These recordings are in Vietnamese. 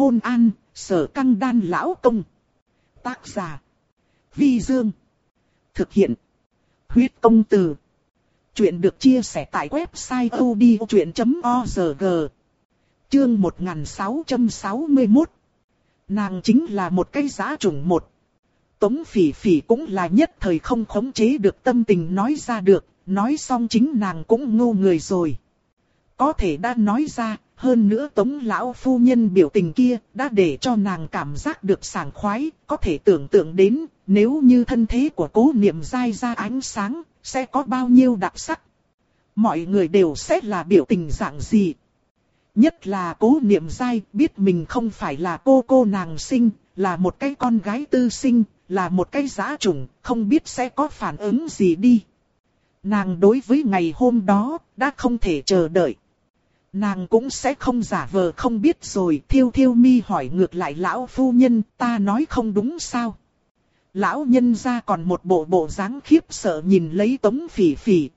Hôn an, sở căng đan lão công. Tác giả. Vi Dương. Thực hiện. Huyết công từ. Chuyện được chia sẻ tại website odchuyện.org. Chương 1661. Nàng chính là một cái giá trùng một. Tống phỉ phỉ cũng là nhất thời không khống chế được tâm tình nói ra được, nói xong chính nàng cũng ngu người rồi. Có thể đã nói ra, hơn nữa tống lão phu nhân biểu tình kia đã để cho nàng cảm giác được sảng khoái, có thể tưởng tượng đến nếu như thân thế của cố niệm dai ra ánh sáng, sẽ có bao nhiêu đặc sắc. Mọi người đều sẽ là biểu tình dạng gì. Nhất là cố niệm dai biết mình không phải là cô cô nàng sinh, là một cái con gái tư sinh, là một cái giá trùng, không biết sẽ có phản ứng gì đi. Nàng đối với ngày hôm đó, đã không thể chờ đợi. Nàng cũng sẽ không giả vờ không biết rồi, thiêu thiêu mi hỏi ngược lại lão phu nhân, ta nói không đúng sao. Lão nhân ra còn một bộ bộ dáng khiếp sợ nhìn lấy tống phỉ phỉ.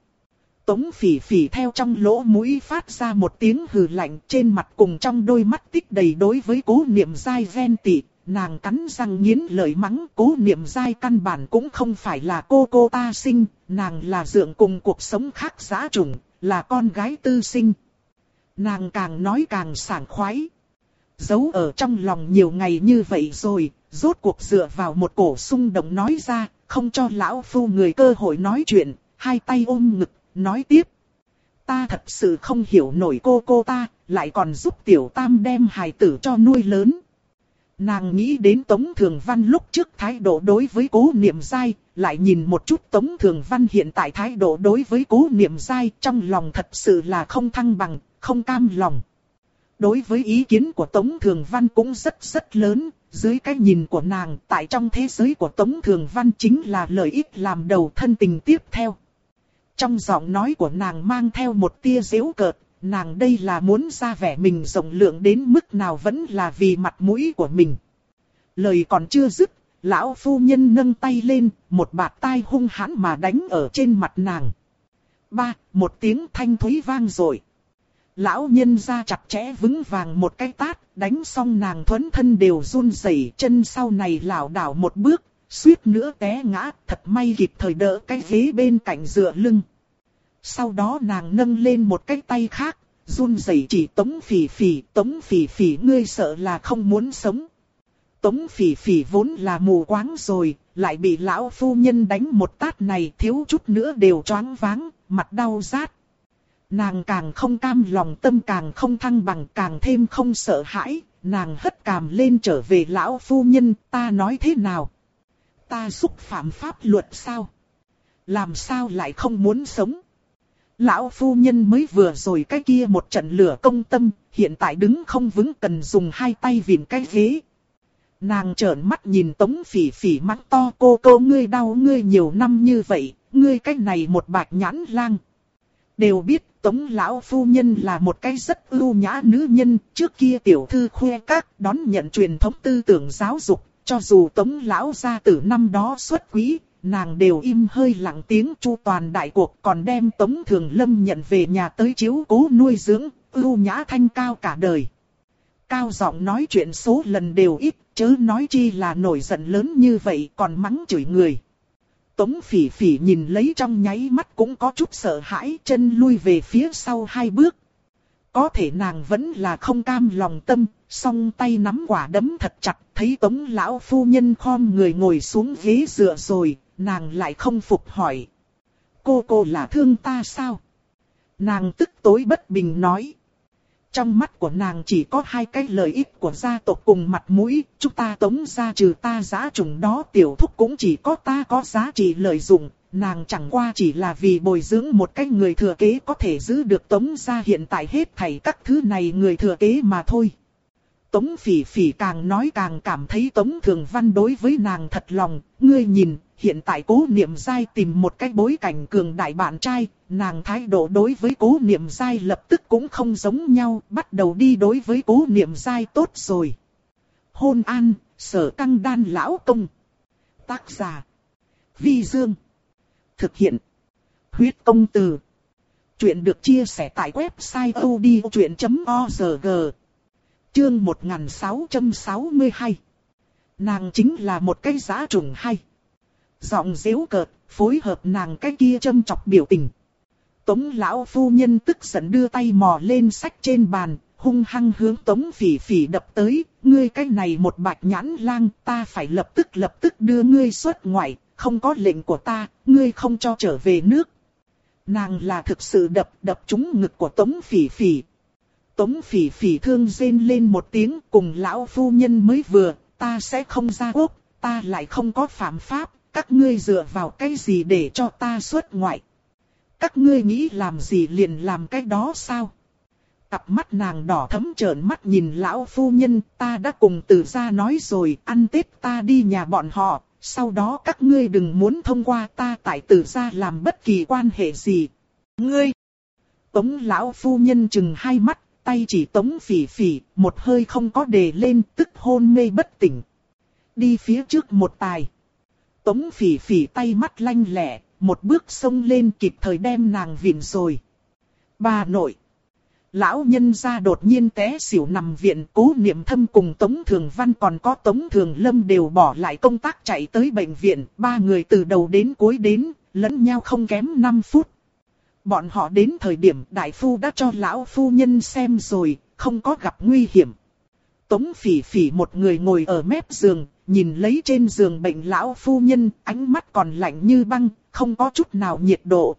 Tống phỉ phỉ theo trong lỗ mũi phát ra một tiếng hừ lạnh trên mặt cùng trong đôi mắt tích đầy đối với cố niệm dai ven tị. Nàng cắn răng nghiến lợi mắng cố niệm dai căn bản cũng không phải là cô cô ta sinh, nàng là dượng cùng cuộc sống khác giá trùng, là con gái tư sinh. Nàng càng nói càng sảng khoái. Giấu ở trong lòng nhiều ngày như vậy rồi, rốt cuộc dựa vào một cổ sung động nói ra, không cho lão phu người cơ hội nói chuyện, hai tay ôm ngực, nói tiếp. Ta thật sự không hiểu nổi cô cô ta, lại còn giúp tiểu tam đem hài tử cho nuôi lớn. Nàng nghĩ đến Tống Thường Văn lúc trước thái độ đối với cố niệm dai, lại nhìn một chút Tống Thường Văn hiện tại thái độ đối với cố niệm dai trong lòng thật sự là không thăng bằng, không cam lòng. Đối với ý kiến của Tống Thường Văn cũng rất rất lớn, dưới cái nhìn của nàng tại trong thế giới của Tống Thường Văn chính là lợi ích làm đầu thân tình tiếp theo. Trong giọng nói của nàng mang theo một tia dễu cợt, nàng đây là muốn ra vẻ mình rộng lượng đến mức nào vẫn là vì mặt mũi của mình. Lời còn chưa dứt, lão phu nhân nâng tay lên, một bạt tai hung hãn mà đánh ở trên mặt nàng. Ba, một tiếng thanh thúy vang rồi. Lão nhân ra chặt chẽ vững vàng một cái tát, đánh xong nàng thuấn thân đều run rẩy chân sau này lảo đảo một bước, suýt nữa té ngã, thật may kịp thời đỡ cái ghế bên cạnh dựa lưng. Sau đó nàng nâng lên một cái tay khác, run rẩy chỉ tống phỉ phỉ, tống phỉ phỉ ngươi sợ là không muốn sống. Tống phỉ phỉ vốn là mù quáng rồi, lại bị lão phu nhân đánh một tát này thiếu chút nữa đều choáng váng, mặt đau rát. Nàng càng không cam lòng tâm càng không thăng bằng càng thêm không sợ hãi, nàng hất cằm lên trở về lão phu nhân, ta nói thế nào? Ta xúc phạm pháp luật sao? Làm sao lại không muốn sống? Lão phu nhân mới vừa rồi cái kia một trận lửa công tâm, hiện tại đứng không vững cần dùng hai tay vịn cái ghế. Nàng trợn mắt nhìn tống phỉ phỉ mắt to cô cô ngươi đau ngươi nhiều năm như vậy, ngươi cái này một bạch nhãn lang. Đều biết tống lão phu nhân là một cái rất ưu nhã nữ nhân, trước kia tiểu thư khoe các đón nhận truyền thống tư tưởng giáo dục, cho dù tống lão gia tử năm đó xuất quý, nàng đều im hơi lặng tiếng chu toàn đại cuộc còn đem Tống Thường Lâm nhận về nhà tới chiếu cố nuôi dưỡng, ưu nhã thanh cao cả đời. Cao giọng nói chuyện số lần đều ít, chớ nói chi là nổi giận lớn như vậy còn mắng chửi người. Tống phỉ phỉ nhìn lấy trong nháy mắt cũng có chút sợ hãi chân lui về phía sau hai bước. Có thể nàng vẫn là không cam lòng tâm, song tay nắm quả đấm thật chặt, thấy tống lão phu nhân khom người ngồi xuống ghế dựa rồi, nàng lại không phục hỏi. Cô cô là thương ta sao? Nàng tức tối bất bình nói. Trong mắt của nàng chỉ có hai cái lợi ích của gia tộc cùng mặt mũi, chúng ta tống ra trừ ta giá trùng đó tiểu thúc cũng chỉ có ta có giá trị lợi dụng, nàng chẳng qua chỉ là vì bồi dưỡng một cái người thừa kế có thể giữ được tống ra hiện tại hết thảy các thứ này người thừa kế mà thôi. Tống phỉ phỉ càng nói càng cảm thấy tống thường văn đối với nàng thật lòng, ngươi nhìn, hiện tại cố niệm dai tìm một cái bối cảnh cường đại bạn trai, nàng thái độ đối với cố niệm dai lập tức cũng không giống nhau, bắt đầu đi đối với cố niệm dai tốt rồi. Hôn an, sở căng đan lão công. Tác giả. Vi Dương. Thực hiện. Huyết công từ. Chuyện được chia sẻ tại website odchuyện.org Chương 1662 Nàng chính là một cái giá trùng hay. Giọng dễu cợt, phối hợp nàng cái kia châm chọc biểu tình. Tống lão phu nhân tức giận đưa tay mò lên sách trên bàn, hung hăng hướng tống phỉ phỉ đập tới, ngươi cái này một bạch nhãn lang, ta phải lập tức lập tức đưa ngươi xuất ngoại, không có lệnh của ta, ngươi không cho trở về nước. Nàng là thực sự đập đập trúng ngực của tống phỉ phỉ. Tống phỉ phỉ thương rên lên một tiếng cùng lão phu nhân mới vừa, ta sẽ không ra quốc, ta lại không có phạm pháp, các ngươi dựa vào cái gì để cho ta xuất ngoại. Các ngươi nghĩ làm gì liền làm cái đó sao? Cặp mắt nàng đỏ thấm trợn mắt nhìn lão phu nhân, ta đã cùng từ ra nói rồi, ăn Tết ta đi nhà bọn họ, sau đó các ngươi đừng muốn thông qua ta tại từ ra làm bất kỳ quan hệ gì. Ngươi! Tống lão phu nhân chừng hai mắt, tay chỉ tống phỉ phỉ, một hơi không có đề lên, tức hôn mê bất tỉnh. Đi phía trước một tài. Tống phỉ phỉ tay mắt lanh lẹ, một bước xông lên kịp thời đem nàng viện rồi. Bà nội. Lão nhân gia đột nhiên té xỉu nằm viện cố niệm thâm cùng Tống Thường Văn còn có Tống Thường Lâm đều bỏ lại công tác chạy tới bệnh viện. Ba người từ đầu đến cuối đến, lẫn nhau không kém 5 phút. Bọn họ đến thời điểm đại phu đã cho lão phu nhân xem rồi, không có gặp nguy hiểm. Tống phỉ phỉ một người ngồi ở mép giường, nhìn lấy trên giường bệnh lão phu nhân, ánh mắt còn lạnh như băng, không có chút nào nhiệt độ.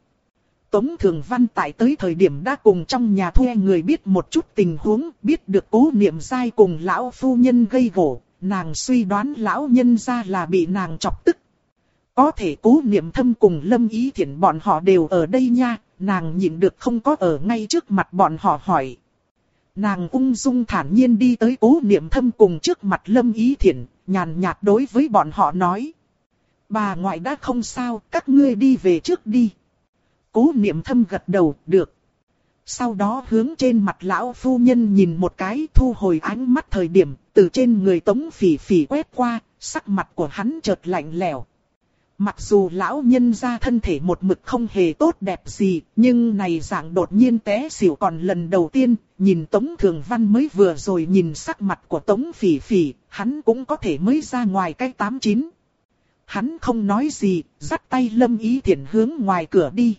Tống Thường Văn tại tới thời điểm đã cùng trong nhà thuê người biết một chút tình huống, biết được cố niệm dai cùng lão phu nhân gây gỗ, nàng suy đoán lão nhân ra là bị nàng chọc tức. Có thể cố niệm thâm cùng lâm ý thiện bọn họ đều ở đây nha, nàng nhìn được không có ở ngay trước mặt bọn họ hỏi. Nàng ung dung thản nhiên đi tới cố niệm thâm cùng trước mặt lâm ý thiện, nhàn nhạt đối với bọn họ nói. Bà ngoại đã không sao, các ngươi đi về trước đi. Cố niệm thâm gật đầu, được. Sau đó hướng trên mặt lão phu nhân nhìn một cái thu hồi ánh mắt thời điểm, từ trên người tống phỉ phỉ quét qua, sắc mặt của hắn chợt lạnh lẽo. Mặc dù lão nhân ra thân thể một mực không hề tốt đẹp gì, nhưng này dạng đột nhiên té xỉu còn lần đầu tiên, nhìn Tống Thường Văn mới vừa rồi nhìn sắc mặt của Tống Phỉ Phỉ, hắn cũng có thể mới ra ngoài cái tám chín. Hắn không nói gì, dắt tay Lâm Ý Thiển hướng ngoài cửa đi.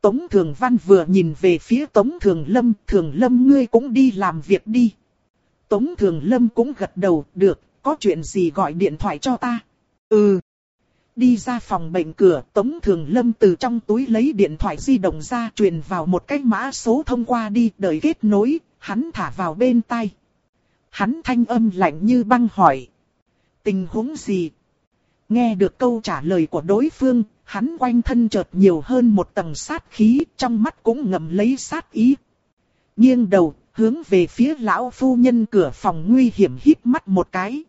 Tống Thường Văn vừa nhìn về phía Tống Thường Lâm, Thường Lâm ngươi cũng đi làm việc đi. Tống Thường Lâm cũng gật đầu, được, có chuyện gì gọi điện thoại cho ta. Ừ. Đi ra phòng bệnh cửa, Tống Thường Lâm từ trong túi lấy điện thoại di động ra truyền vào một cái mã số thông qua đi, đợi kết nối, hắn thả vào bên tai. Hắn thanh âm lạnh như băng hỏi. Tình huống gì? Nghe được câu trả lời của đối phương, hắn quanh thân chợt nhiều hơn một tầng sát khí, trong mắt cũng ngầm lấy sát ý. Nghiêng đầu, hướng về phía lão phu nhân cửa phòng nguy hiểm hít mắt một cái.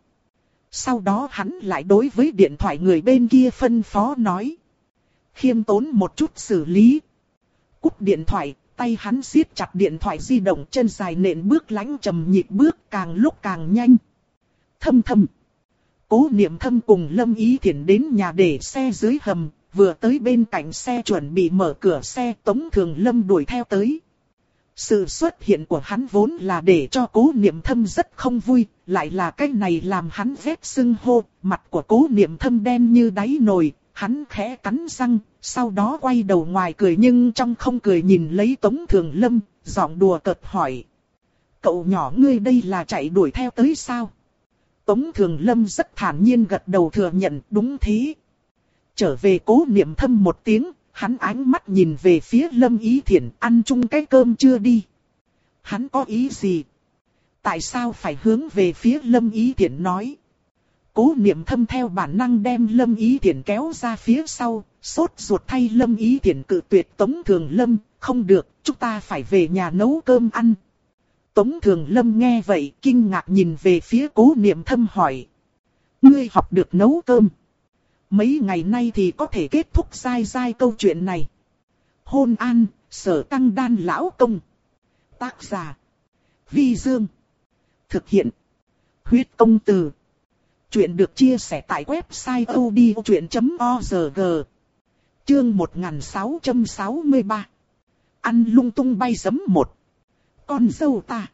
Sau đó hắn lại đối với điện thoại người bên kia phân phó nói. Khiêm tốn một chút xử lý. Cúp điện thoại, tay hắn siết chặt điện thoại di động chân dài nện bước lánh trầm nhịp bước càng lúc càng nhanh. Thâm thâm. Cố niệm thâm cùng Lâm Ý Thiển đến nhà để xe dưới hầm, vừa tới bên cạnh xe chuẩn bị mở cửa xe Tống Thường Lâm đuổi theo tới. Sự xuất hiện của hắn vốn là để cho cố niệm thâm rất không vui, lại là cái này làm hắn vết sưng hô, mặt của cố niệm thâm đen như đáy nồi, hắn khẽ cắn răng, sau đó quay đầu ngoài cười nhưng trong không cười nhìn lấy Tống Thường Lâm, giọng đùa cợt hỏi. Cậu nhỏ ngươi đây là chạy đuổi theo tới sao? Tống Thường Lâm rất thản nhiên gật đầu thừa nhận đúng thế. Trở về cố niệm thâm một tiếng, hắn ánh mắt nhìn về phía Lâm Ý Thiển ăn chung cái cơm chưa đi. Hắn có ý gì? Tại sao phải hướng về phía Lâm Ý Thiển nói? Cố niệm thâm theo bản năng đem Lâm Ý Thiển kéo ra phía sau, sốt ruột thay Lâm Ý Thiển cự tuyệt Tống Thường Lâm, không được, chúng ta phải về nhà nấu cơm ăn. Tống Thường Lâm nghe vậy, kinh ngạc nhìn về phía cố niệm thâm hỏi. Ngươi học được nấu cơm. Mấy ngày nay thì có thể kết thúc sai sai câu chuyện này. Hôn an, sở tăng đan lão công. Tác giả. Vi Dương. Thực hiện. Huyết công từ. Chuyện được chia sẻ tại website odchuyện.org. Chương 1663. Ăn lung tung bay sấm một. Con dâu ta.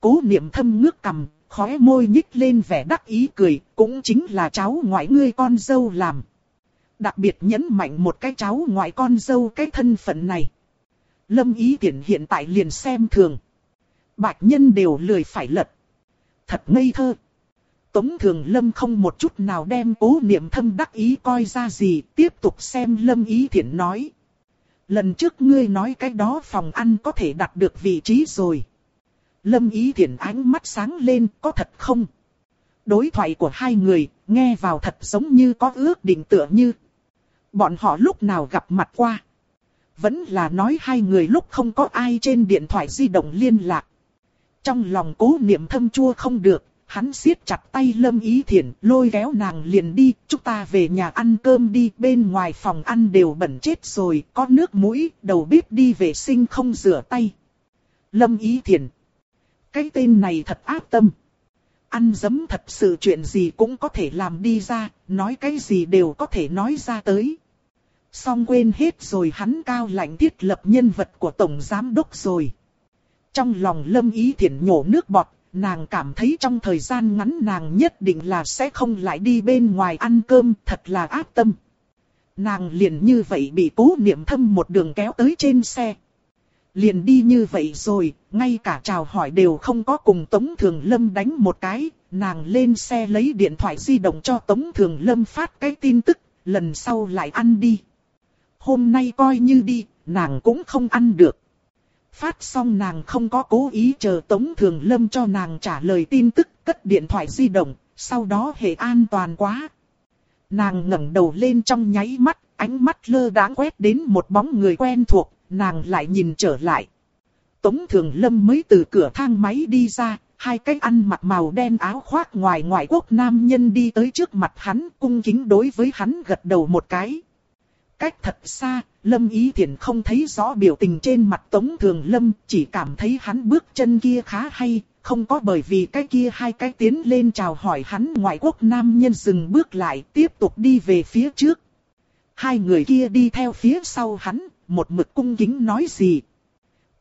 Cố niệm thâm ngước cầm, khóe môi nhích lên vẻ đắc ý cười, cũng chính là cháu ngoại ngươi con dâu làm. Đặc biệt nhấn mạnh một cái cháu ngoại con dâu cái thân phận này. Lâm ý tiện hiện tại liền xem thường. Bạch nhân đều lười phải lật. Thật ngây thơ. Tống Thường Lâm không một chút nào đem cố niệm thâm đắc ý coi ra gì, tiếp tục xem Lâm Ý Thiển nói. Lần trước ngươi nói cái đó phòng ăn có thể đặt được vị trí rồi. Lâm Ý Thiển ánh mắt sáng lên, có thật không? Đối thoại của hai người, nghe vào thật giống như có ước định tựa như. Bọn họ lúc nào gặp mặt qua? Vẫn là nói hai người lúc không có ai trên điện thoại di động liên lạc. Trong lòng cố niệm thâm chua không được, hắn siết chặt tay Lâm Ý Thiển, lôi kéo nàng liền đi, chúng ta về nhà ăn cơm đi, bên ngoài phòng ăn đều bẩn chết rồi, có nước mũi, đầu bếp đi vệ sinh không rửa tay. Lâm Ý Thiển, cái tên này thật ác tâm. Ăn dấm thật sự chuyện gì cũng có thể làm đi ra, nói cái gì đều có thể nói ra tới. Xong quên hết rồi hắn cao lạnh thiết lập nhân vật của Tổng Giám Đốc rồi. Trong lòng Lâm Ý Thiển nhổ nước bọt, nàng cảm thấy trong thời gian ngắn nàng nhất định là sẽ không lại đi bên ngoài ăn cơm, thật là ác tâm. Nàng liền như vậy bị cố niệm thâm một đường kéo tới trên xe. Liền đi như vậy rồi, ngay cả chào hỏi đều không có cùng Tống Thường Lâm đánh một cái, nàng lên xe lấy điện thoại di động cho Tống Thường Lâm phát cái tin tức, lần sau lại ăn đi. Hôm nay coi như đi, nàng cũng không ăn được. Phát xong nàng không có cố ý chờ Tống Thường Lâm cho nàng trả lời tin tức, cất điện thoại di động, sau đó hệ an toàn quá. Nàng ngẩng đầu lên trong nháy mắt, ánh mắt lơ đãng quét đến một bóng người quen thuộc, nàng lại nhìn trở lại. Tống Thường Lâm mới từ cửa thang máy đi ra, hai cái ăn mặc màu đen áo khoác ngoài ngoại quốc nam nhân đi tới trước mặt hắn, cung kính đối với hắn gật đầu một cái. Cách thật xa, Lâm Ý Thiển không thấy rõ biểu tình trên mặt Tống Thường Lâm, chỉ cảm thấy hắn bước chân kia khá hay, không có bởi vì cái kia hai cái tiến lên chào hỏi hắn ngoại quốc nam nhân dừng bước lại tiếp tục đi về phía trước. Hai người kia đi theo phía sau hắn, một mực cung kính nói gì.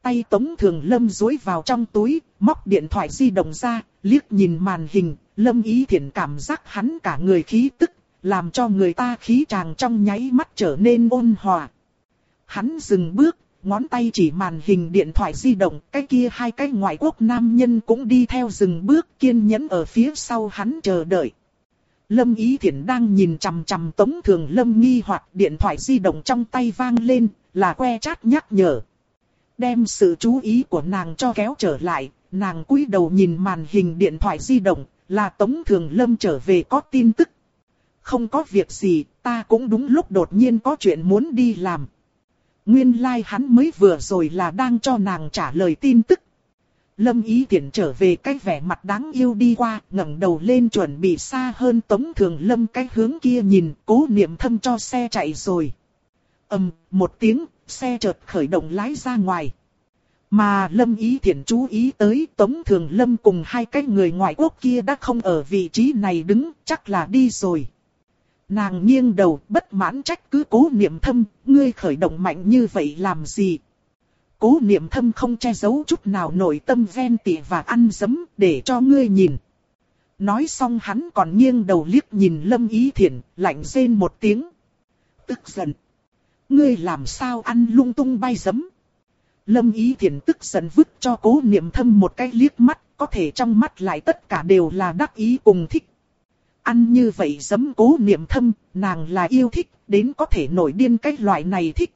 Tay Tống Thường Lâm dối vào trong túi, móc điện thoại di động ra, liếc nhìn màn hình, Lâm Ý Thiển cảm giác hắn cả người khí tức làm cho người ta khí chàng trong nháy mắt trở nên ôn hòa. Hắn dừng bước, ngón tay chỉ màn hình điện thoại di động, cái kia hai cái ngoại quốc nam nhân cũng đi theo dừng bước kiên nhẫn ở phía sau hắn chờ đợi. Lâm Ý Thiển đang nhìn chằm chằm Tống Thường Lâm nghi hoặc điện thoại di động trong tay vang lên, là que chát nhắc nhở. Đem sự chú ý của nàng cho kéo trở lại, nàng cúi đầu nhìn màn hình điện thoại di động, là Tống Thường Lâm trở về có tin tức không có việc gì, ta cũng đúng lúc đột nhiên có chuyện muốn đi làm. Nguyên lai like hắn mới vừa rồi là đang cho nàng trả lời tin tức. Lâm ý tiện trở về cái vẻ mặt đáng yêu đi qua, ngẩng đầu lên chuẩn bị xa hơn tống thường lâm cái hướng kia nhìn, cố niệm thâm cho xe chạy rồi. ầm một tiếng, xe chợt khởi động lái ra ngoài. Mà Lâm Ý Thiển chú ý tới Tống Thường Lâm cùng hai cái người ngoại quốc kia đã không ở vị trí này đứng, chắc là đi rồi. Nàng nghiêng đầu bất mãn trách cứ cố niệm thâm, ngươi khởi động mạnh như vậy làm gì? Cố niệm thâm không che giấu chút nào nội tâm ven tị và ăn dấm để cho ngươi nhìn. Nói xong hắn còn nghiêng đầu liếc nhìn lâm ý thiện, lạnh rên một tiếng. Tức giận. Ngươi làm sao ăn lung tung bay dấm? Lâm ý thiện tức giận vứt cho cố niệm thâm một cái liếc mắt, có thể trong mắt lại tất cả đều là đắc ý cùng thích ăn như vậy dấm cố niệm thâm, nàng là yêu thích, đến có thể nổi điên cái loại này thích.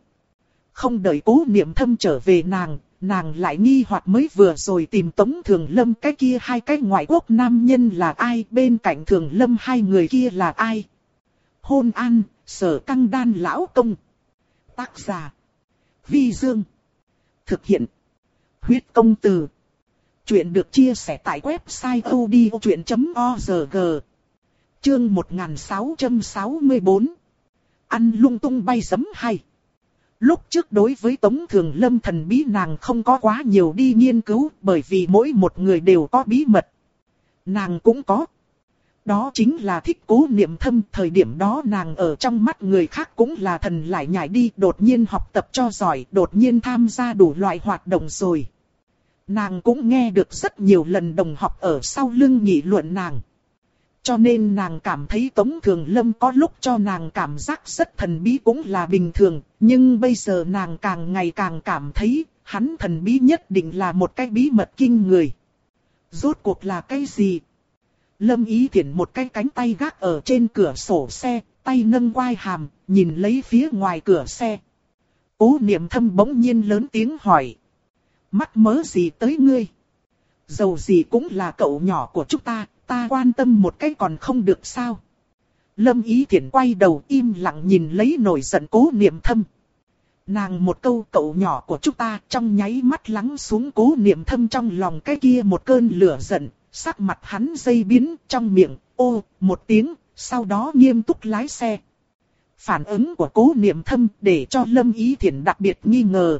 Không đợi cố niệm thâm trở về nàng, nàng lại nghi hoặc mới vừa rồi tìm Tống Thường Lâm cái kia hai cái ngoại quốc nam nhân là ai, bên cạnh Thường Lâm hai người kia là ai. Hôn an, sở căng đan lão công. Tác giả. Vi Dương. Thực hiện. Huyết công từ. Chuyện được chia sẻ tại website odchuyện.org. Chương 1664 Ăn lung tung bay sấm hay Lúc trước đối với Tống Thường Lâm thần bí nàng không có quá nhiều đi nghiên cứu bởi vì mỗi một người đều có bí mật. Nàng cũng có. Đó chính là thích cố niệm thâm. Thời điểm đó nàng ở trong mắt người khác cũng là thần lại nhảy đi đột nhiên học tập cho giỏi, đột nhiên tham gia đủ loại hoạt động rồi. Nàng cũng nghe được rất nhiều lần đồng học ở sau lưng nghị luận nàng. Cho nên nàng cảm thấy Tống Thường Lâm có lúc cho nàng cảm giác rất thần bí cũng là bình thường, nhưng bây giờ nàng càng ngày càng cảm thấy hắn thần bí nhất định là một cái bí mật kinh người. Rốt cuộc là cái gì? Lâm Ý Thiển một cái cánh tay gác ở trên cửa sổ xe, tay nâng quai hàm, nhìn lấy phía ngoài cửa xe. Cố niệm thâm bỗng nhiên lớn tiếng hỏi. Mắt mớ gì tới ngươi? Dầu gì cũng là cậu nhỏ của chúng ta, ta quan tâm một cái còn không được sao? Lâm Ý Thiển quay đầu im lặng nhìn lấy nổi giận cố niệm thâm. Nàng một câu cậu nhỏ của chúng ta trong nháy mắt lắng xuống cố niệm thâm trong lòng cái kia một cơn lửa giận, sắc mặt hắn dây biến trong miệng, ô, một tiếng, sau đó nghiêm túc lái xe. Phản ứng của cố niệm thâm để cho Lâm Ý Thiển đặc biệt nghi ngờ.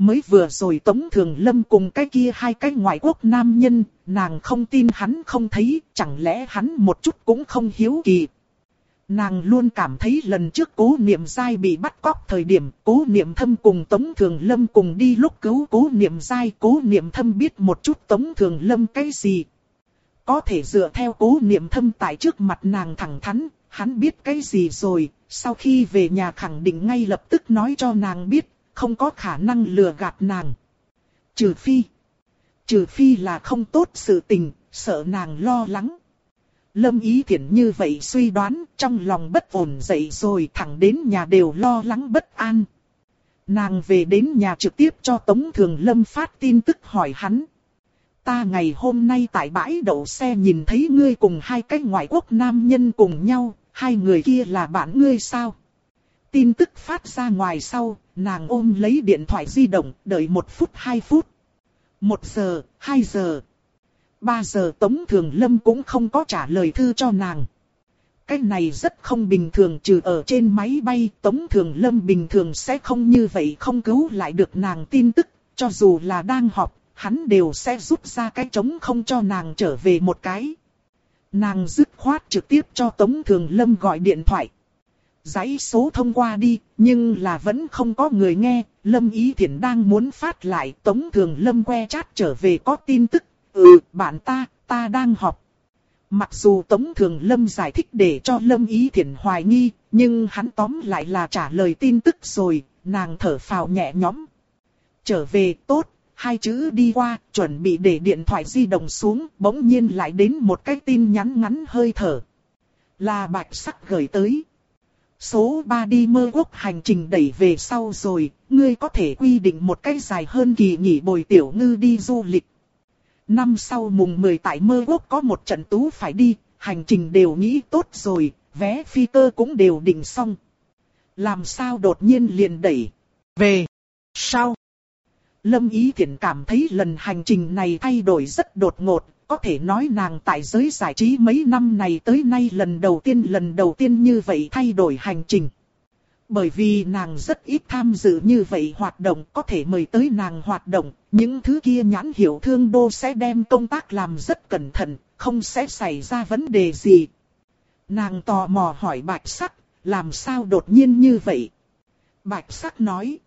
Mới vừa rồi Tống Thường Lâm cùng cái kia hai cái ngoại quốc nam nhân, nàng không tin hắn không thấy, chẳng lẽ hắn một chút cũng không hiếu kỳ. Nàng luôn cảm thấy lần trước cố niệm dai bị bắt cóc thời điểm, cố niệm thâm cùng Tống Thường Lâm cùng đi lúc cứu cố niệm dai, cố niệm thâm biết một chút Tống Thường Lâm cái gì. Có thể dựa theo cố niệm thâm tại trước mặt nàng thẳng thắn, hắn biết cái gì rồi, sau khi về nhà khẳng định ngay lập tức nói cho nàng biết, không có khả năng lừa gạt nàng. Trừ phi, trừ phi là không tốt sự tình, sợ nàng lo lắng. Lâm Ý Thiển như vậy suy đoán, trong lòng bất ổn dậy rồi thẳng đến nhà đều lo lắng bất an. Nàng về đến nhà trực tiếp cho Tống Thường Lâm phát tin tức hỏi hắn. Ta ngày hôm nay tại bãi đậu xe nhìn thấy ngươi cùng hai cái ngoại quốc nam nhân cùng nhau, hai người kia là bạn ngươi sao? Tin tức phát ra ngoài sau, nàng ôm lấy điện thoại di động, đợi một phút hai phút. Một giờ, hai giờ. Ba giờ Tống Thường Lâm cũng không có trả lời thư cho nàng. Cái này rất không bình thường trừ ở trên máy bay Tống Thường Lâm bình thường sẽ không như vậy không cứu lại được nàng tin tức, cho dù là đang họp, hắn đều sẽ rút ra cái trống không cho nàng trở về một cái. Nàng dứt khoát trực tiếp cho Tống Thường Lâm gọi điện thoại. Giấy số thông qua đi, nhưng là vẫn không có người nghe, Lâm Ý Thiển đang muốn phát lại Tống Thường Lâm que chát trở về có tin tức, ừ, bạn ta, ta đang họp. Mặc dù Tống Thường Lâm giải thích để cho Lâm Ý Thiển hoài nghi, nhưng hắn tóm lại là trả lời tin tức rồi, nàng thở phào nhẹ nhõm. Trở về tốt, hai chữ đi qua, chuẩn bị để điện thoại di động xuống, bỗng nhiên lại đến một cái tin nhắn ngắn hơi thở. Là bạch sắc gửi tới. Số 3 đi mơ quốc hành trình đẩy về sau rồi, ngươi có thể quy định một cách dài hơn kỳ nghỉ bồi tiểu ngư đi du lịch. Năm sau mùng 10 tại mơ quốc có một trận tú phải đi, hành trình đều nghĩ tốt rồi, vé phi cơ cũng đều định xong. Làm sao đột nhiên liền đẩy về sau. Lâm Ý Thiển cảm thấy lần hành trình này thay đổi rất đột ngột, có thể nói nàng tại giới giải trí mấy năm này tới nay lần đầu tiên lần đầu tiên như vậy thay đổi hành trình. Bởi vì nàng rất ít tham dự như vậy hoạt động có thể mời tới nàng hoạt động, những thứ kia nhãn hiểu thương đô sẽ đem công tác làm rất cẩn thận, không sẽ xảy ra vấn đề gì. Nàng tò mò hỏi bạch sắc, làm sao đột nhiên như vậy? Bạch sắc nói,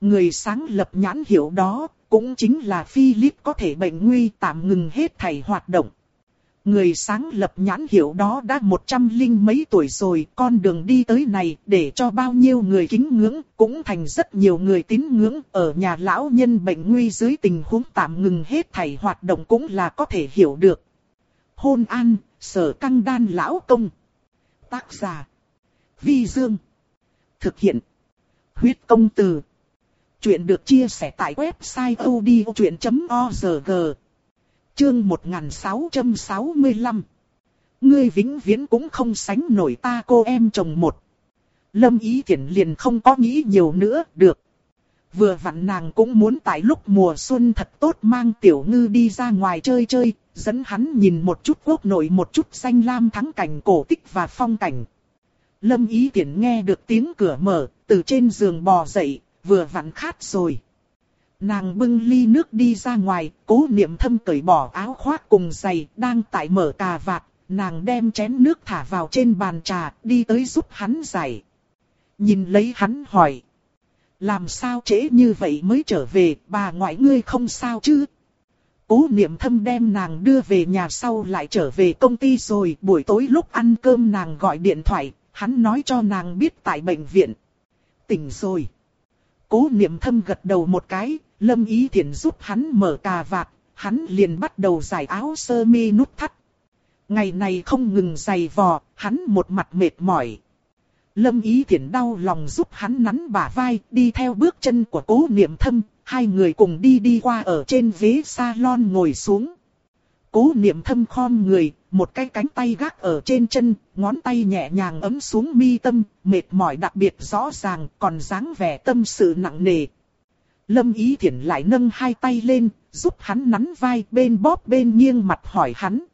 người sáng lập nhãn hiểu đó, cũng chính là Philip có thể bệnh nguy tạm ngừng hết thảy hoạt động. Người sáng lập nhãn hiệu đó đã một trăm linh mấy tuổi rồi, con đường đi tới này để cho bao nhiêu người kính ngưỡng, cũng thành rất nhiều người tín ngưỡng ở nhà lão nhân bệnh nguy dưới tình huống tạm ngừng hết thảy hoạt động cũng là có thể hiểu được. Hôn an, sở căng đan lão công. Tác giả. Vi Dương. Thực hiện. Huyết công từ. Chuyện được chia sẻ tại website odchuyện.org. Chương 1665. Ngươi vĩnh viễn cũng không sánh nổi ta cô em chồng một. Lâm Ý Thiển liền không có nghĩ nhiều nữa, được. Vừa vặn nàng cũng muốn tại lúc mùa xuân thật tốt mang tiểu ngư đi ra ngoài chơi chơi, dẫn hắn nhìn một chút quốc nội một chút xanh lam thắng cảnh cổ tích và phong cảnh. Lâm Ý Tiễn nghe được tiếng cửa mở, từ trên giường bò dậy, vừa vặn khát rồi. Nàng bưng ly nước đi ra ngoài, cố niệm thâm cởi bỏ áo khoác cùng giày, đang tại mở cà vạt, nàng đem chén nước thả vào trên bàn trà, đi tới giúp hắn giải. Nhìn lấy hắn hỏi. Làm sao trễ như vậy mới trở về, bà ngoại ngươi không sao chứ? Cố niệm thâm đem nàng đưa về nhà sau lại trở về công ty rồi, buổi tối lúc ăn cơm nàng gọi điện thoại, hắn nói cho nàng biết tại bệnh viện. Tỉnh rồi. Cố niệm thâm gật đầu một cái, lâm ý thiện giúp hắn mở cà vạt, hắn liền bắt đầu giải áo sơ mi nút thắt. Ngày này không ngừng giày vò, hắn một mặt mệt mỏi. Lâm ý thiện đau lòng giúp hắn nắn bả vai, đi theo bước chân của cố niệm thâm, hai người cùng đi đi qua ở trên ghế salon ngồi xuống. Cố niệm thâm khom người, một cái cánh tay gác ở trên chân, ngón tay nhẹ nhàng ấm xuống mi tâm, mệt mỏi đặc biệt rõ ràng, còn dáng vẻ tâm sự nặng nề. Lâm Ý Thiển lại nâng hai tay lên, giúp hắn nắn vai bên bóp bên nghiêng mặt hỏi hắn.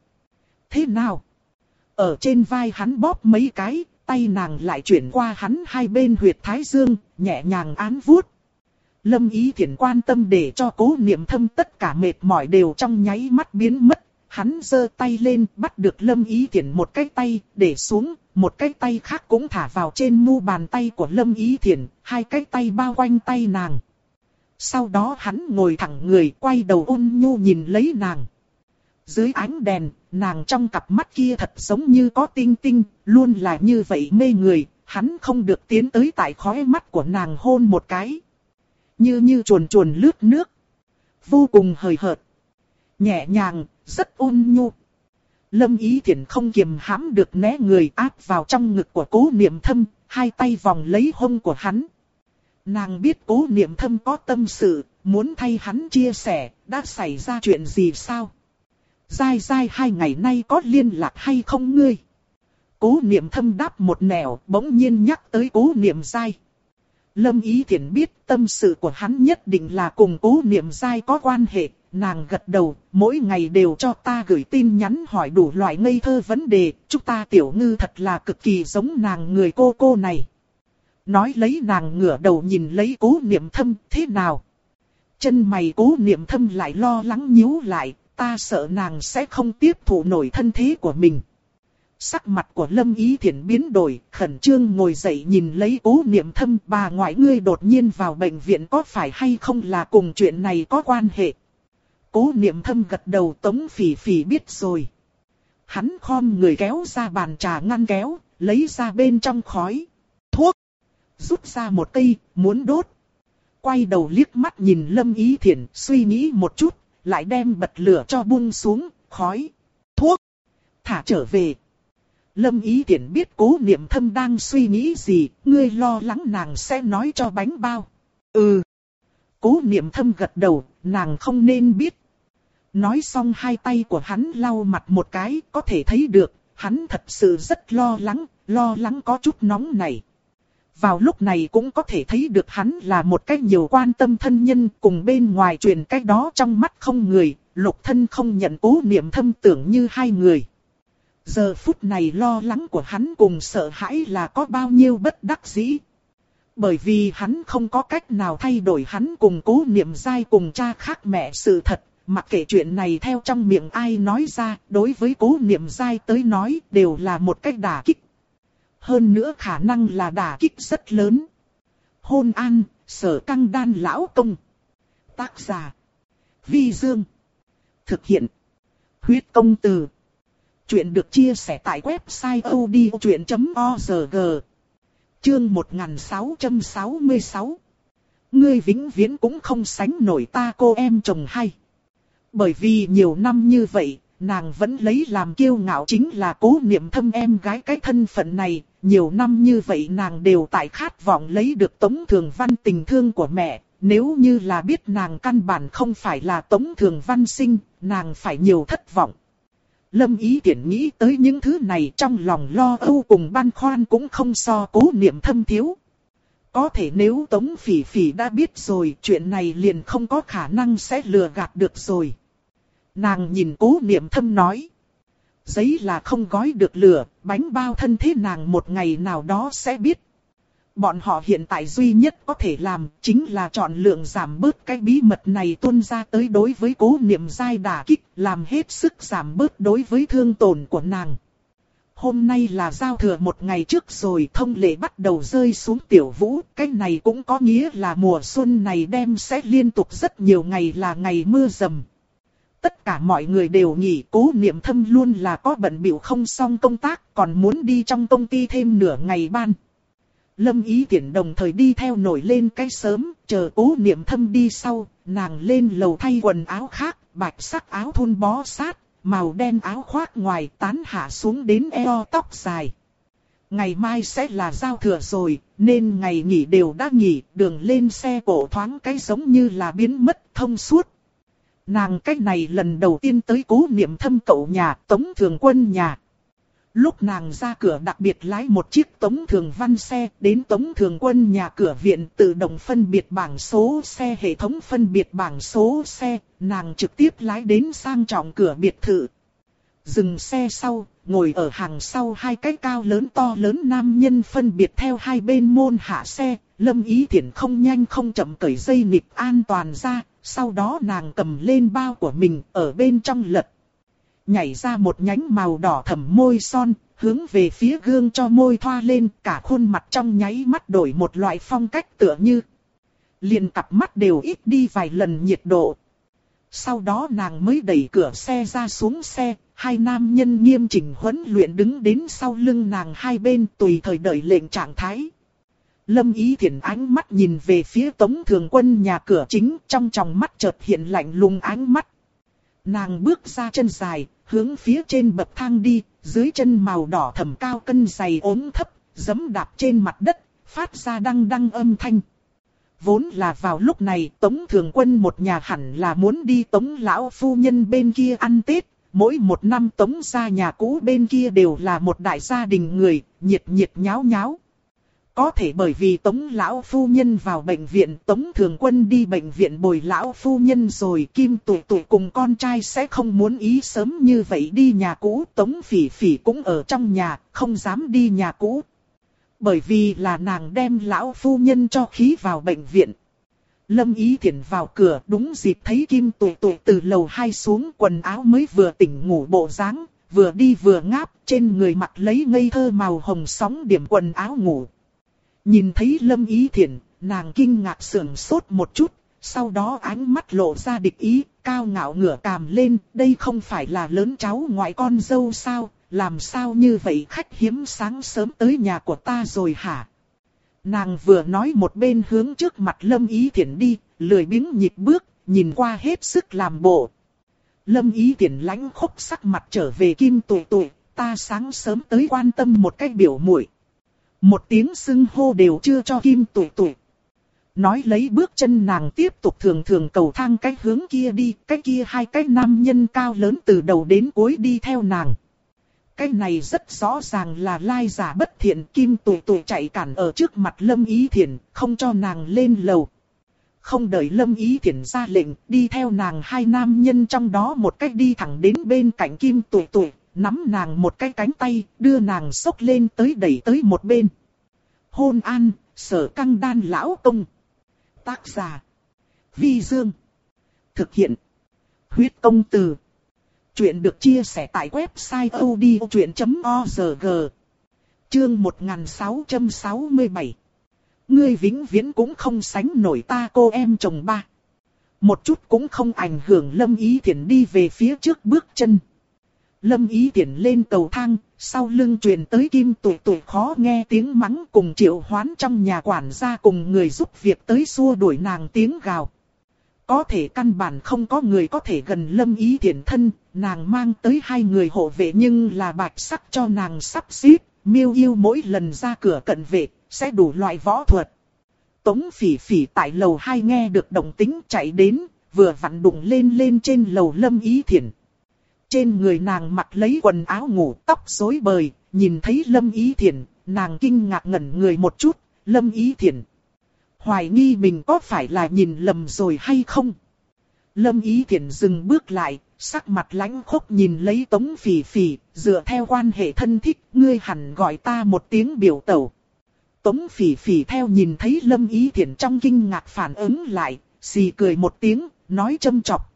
Thế nào? Ở trên vai hắn bóp mấy cái, tay nàng lại chuyển qua hắn hai bên huyệt thái dương, nhẹ nhàng án vuốt. Lâm Ý Thiển quan tâm để cho cố niệm thâm tất cả mệt mỏi đều trong nháy mắt biến mất. Hắn giơ tay lên bắt được Lâm Ý Thiển một cái tay, để xuống, một cái tay khác cũng thả vào trên mu bàn tay của Lâm Ý Thiển, hai cái tay bao quanh tay nàng. Sau đó hắn ngồi thẳng người quay đầu ôn nhu nhìn lấy nàng. Dưới ánh đèn, nàng trong cặp mắt kia thật giống như có tinh tinh, luôn là như vậy mê người, hắn không được tiến tới tại khóe mắt của nàng hôn một cái như như chuồn chuồn lướt nước. Vô cùng hời hợt. Nhẹ nhàng, rất ôn nhu. Lâm Ý Thiển không kiềm hãm được né người áp vào trong ngực của cố niệm thâm, hai tay vòng lấy hông của hắn. Nàng biết cố niệm thâm có tâm sự, muốn thay hắn chia sẻ, đã xảy ra chuyện gì sao? Dai dai hai ngày nay có liên lạc hay không ngươi? Cố niệm thâm đáp một nẻo, bỗng nhiên nhắc tới cố niệm dai. Lâm Ý Thiển biết tâm sự của hắn nhất định là cùng cố niệm dai có quan hệ, nàng gật đầu, mỗi ngày đều cho ta gửi tin nhắn hỏi đủ loại ngây thơ vấn đề, chúng ta tiểu ngư thật là cực kỳ giống nàng người cô cô này. Nói lấy nàng ngửa đầu nhìn lấy cố niệm thâm thế nào. Chân mày cố niệm thâm lại lo lắng nhíu lại, ta sợ nàng sẽ không tiếp thụ nổi thân thế của mình. Sắc mặt của Lâm Ý Thiển biến đổi, khẩn trương ngồi dậy nhìn lấy cố niệm thâm bà ngoại ngươi đột nhiên vào bệnh viện có phải hay không là cùng chuyện này có quan hệ. Cố niệm thâm gật đầu tống phỉ phỉ biết rồi. Hắn khom người kéo ra bàn trà ngăn kéo, lấy ra bên trong khói. Thuốc. Rút ra một cây, muốn đốt. Quay đầu liếc mắt nhìn Lâm Ý Thiển, suy nghĩ một chút, lại đem bật lửa cho buông xuống, khói. Thuốc. Thả trở về. Lâm ý tiện biết cố niệm thâm đang suy nghĩ gì, ngươi lo lắng nàng sẽ nói cho bánh bao. Ừ. Cố niệm thâm gật đầu, nàng không nên biết. Nói xong hai tay của hắn lau mặt một cái, có thể thấy được, hắn thật sự rất lo lắng, lo lắng có chút nóng này. Vào lúc này cũng có thể thấy được hắn là một cách nhiều quan tâm thân nhân cùng bên ngoài truyền cách đó trong mắt không người, lục thân không nhận cố niệm thâm tưởng như hai người. Giờ phút này lo lắng của hắn cùng sợ hãi là có bao nhiêu bất đắc dĩ. Bởi vì hắn không có cách nào thay đổi hắn cùng cố niệm dai cùng cha khác mẹ sự thật. Mặc kệ chuyện này theo trong miệng ai nói ra, đối với cố niệm dai tới nói đều là một cách đả kích. Hơn nữa khả năng là đả kích rất lớn. Hôn an, sở căng đan lão công. Tác giả. Vi Dương. Thực hiện. Huyết công từ. Chuyện được chia sẻ tại website odchuyện.org Chương 1666 Ngươi vĩnh viễn cũng không sánh nổi ta cô em chồng hay. Bởi vì nhiều năm như vậy, nàng vẫn lấy làm kiêu ngạo chính là cố niệm thâm em gái cái thân phận này. Nhiều năm như vậy nàng đều tại khát vọng lấy được tống thường văn tình thương của mẹ. Nếu như là biết nàng căn bản không phải là tống thường văn sinh, nàng phải nhiều thất vọng. Lâm ý tiện nghĩ tới những thứ này trong lòng lo âu cùng băn khoan cũng không so cố niệm thâm thiếu. Có thể nếu Tống Phỉ Phỉ đã biết rồi chuyện này liền không có khả năng sẽ lừa gạt được rồi. Nàng nhìn cố niệm thâm nói. Giấy là không gói được lửa, bánh bao thân thế nàng một ngày nào đó sẽ biết. Bọn họ hiện tại duy nhất có thể làm chính là chọn lượng giảm bớt cái bí mật này tuôn ra tới đối với cố niệm dai đả kích, làm hết sức giảm bớt đối với thương tổn của nàng. Hôm nay là giao thừa một ngày trước rồi thông lệ bắt đầu rơi xuống tiểu vũ, cái này cũng có nghĩa là mùa xuân này đem sẽ liên tục rất nhiều ngày là ngày mưa rầm. tất cả mọi người đều nghỉ cố niệm thâm luôn là có bận biểu không xong công tác, còn muốn đi trong công ty thêm nửa ngày ban. Lâm ý tiện đồng thời đi theo nổi lên cái sớm, chờ cố niệm thâm đi sau, nàng lên lầu thay quần áo khác, bạch sắc áo thun bó sát, màu đen áo khoác ngoài tán hạ xuống đến eo tóc dài. Ngày mai sẽ là giao thừa rồi, nên ngày nghỉ đều đã nghỉ, đường lên xe cổ thoáng cái giống như là biến mất thông suốt. Nàng cách này lần đầu tiên tới cố niệm thâm cậu nhà, tống thường quân nhà. Lúc nàng ra cửa đặc biệt lái một chiếc tống thường văn xe đến tống thường quân nhà cửa viện tự động phân biệt bảng số xe hệ thống phân biệt bảng số xe, nàng trực tiếp lái đến sang trọng cửa biệt thự. Dừng xe sau, ngồi ở hàng sau hai cái cao lớn to lớn nam nhân phân biệt theo hai bên môn hạ xe, lâm ý thiện không nhanh không chậm cởi dây nịp an toàn ra, sau đó nàng cầm lên bao của mình ở bên trong lật. Nhảy ra một nhánh màu đỏ thẫm môi son, hướng về phía gương cho môi thoa lên, cả khuôn mặt trong nháy mắt đổi một loại phong cách tựa như. Liền cặp mắt đều ít đi vài lần nhiệt độ. Sau đó nàng mới đẩy cửa xe ra xuống xe, hai nam nhân nghiêm chỉnh huấn luyện đứng đến sau lưng nàng hai bên tùy thời đợi lệnh trạng thái. Lâm Ý Thiển ánh mắt nhìn về phía Tống Thường Quân nhà cửa chính trong tròng mắt chợt hiện lạnh lùng ánh mắt. Nàng bước ra chân dài, hướng phía trên bậc thang đi, dưới chân màu đỏ thầm cao cân dày ốm thấp, giấm đạp trên mặt đất, phát ra đăng đăng âm thanh. Vốn là vào lúc này Tống Thường Quân một nhà hẳn là muốn đi Tống Lão Phu Nhân bên kia ăn Tết, mỗi một năm Tống ra nhà cũ bên kia đều là một đại gia đình người, nhiệt nhiệt nháo nháo. Có thể bởi vì Tống Lão Phu Nhân vào bệnh viện Tống Thường Quân đi bệnh viện bồi Lão Phu Nhân rồi Kim Tụ Tụ cùng con trai sẽ không muốn ý sớm như vậy đi nhà cũ Tống Phỉ Phỉ cũng ở trong nhà, không dám đi nhà cũ. Bởi vì là nàng đem Lão Phu Nhân cho khí vào bệnh viện. Lâm Ý Thiển vào cửa đúng dịp thấy Kim Tụ Tụ từ lầu hai xuống quần áo mới vừa tỉnh ngủ bộ dáng vừa đi vừa ngáp trên người mặt lấy ngây thơ màu hồng sóng điểm quần áo ngủ. Nhìn thấy Lâm Ý Thiển, nàng kinh ngạc sườn sốt một chút, sau đó ánh mắt lộ ra địch ý, cao ngạo ngửa càm lên, đây không phải là lớn cháu ngoại con dâu sao, làm sao như vậy khách hiếm sáng sớm tới nhà của ta rồi hả? Nàng vừa nói một bên hướng trước mặt Lâm Ý Thiển đi, lười biếng nhịp bước, nhìn qua hết sức làm bộ. Lâm Ý Thiển lãnh khốc sắc mặt trở về kim tụi tụi, ta sáng sớm tới quan tâm một cách biểu muội một tiếng xưng hô đều chưa cho kim tụi tụi. Nói lấy bước chân nàng tiếp tục thường thường cầu thang cái hướng kia đi, cái kia hai cái nam nhân cao lớn từ đầu đến cuối đi theo nàng. Cái này rất rõ ràng là lai giả bất thiện kim tụi tụi chạy cản ở trước mặt lâm ý thiện, không cho nàng lên lầu. Không đợi lâm ý thiện ra lệnh, đi theo nàng hai nam nhân trong đó một cách đi thẳng đến bên cạnh kim tụi tụi, nắm nàng một cái cánh tay, đưa nàng sốc lên tới đẩy tới một bên. Hôn an, sở căng đan lão công. Tác giả. Vi Dương. Thực hiện. Huyết công từ. Chuyện được chia sẻ tại website odchuyện.org. Chương 1667. Ngươi vĩnh viễn cũng không sánh nổi ta cô em chồng ba. Một chút cũng không ảnh hưởng lâm ý thiện đi về phía trước bước chân. Lâm ý tiện lên cầu thang, sau lưng truyền tới kim tuổi tuổi khó nghe tiếng mắng cùng triệu hoán trong nhà quản gia cùng người giúp việc tới xua đuổi nàng tiếng gào. Có thể căn bản không có người có thể gần lâm ý thiện thân, nàng mang tới hai người hộ vệ nhưng là bạch sắc cho nàng sắp xếp, miêu yêu mỗi lần ra cửa cận vệ, sẽ đủ loại võ thuật. Tống phỉ phỉ tại lầu hai nghe được động tính chạy đến, vừa vặn đụng lên lên trên lầu lâm ý thiện. Trên người nàng mặc lấy quần áo ngủ tóc rối bời, nhìn thấy Lâm Ý Thiển, nàng kinh ngạc ngẩn người một chút, Lâm Ý Thiển. Hoài nghi mình có phải là nhìn lầm rồi hay không? Lâm Ý Thiển dừng bước lại, sắc mặt lãnh khốc nhìn lấy tống phỉ phỉ, dựa theo quan hệ thân thích, ngươi hẳn gọi ta một tiếng biểu tẩu. Tống phỉ phỉ theo nhìn thấy Lâm Ý Thiển trong kinh ngạc phản ứng lại, xì cười một tiếng, nói châm chọc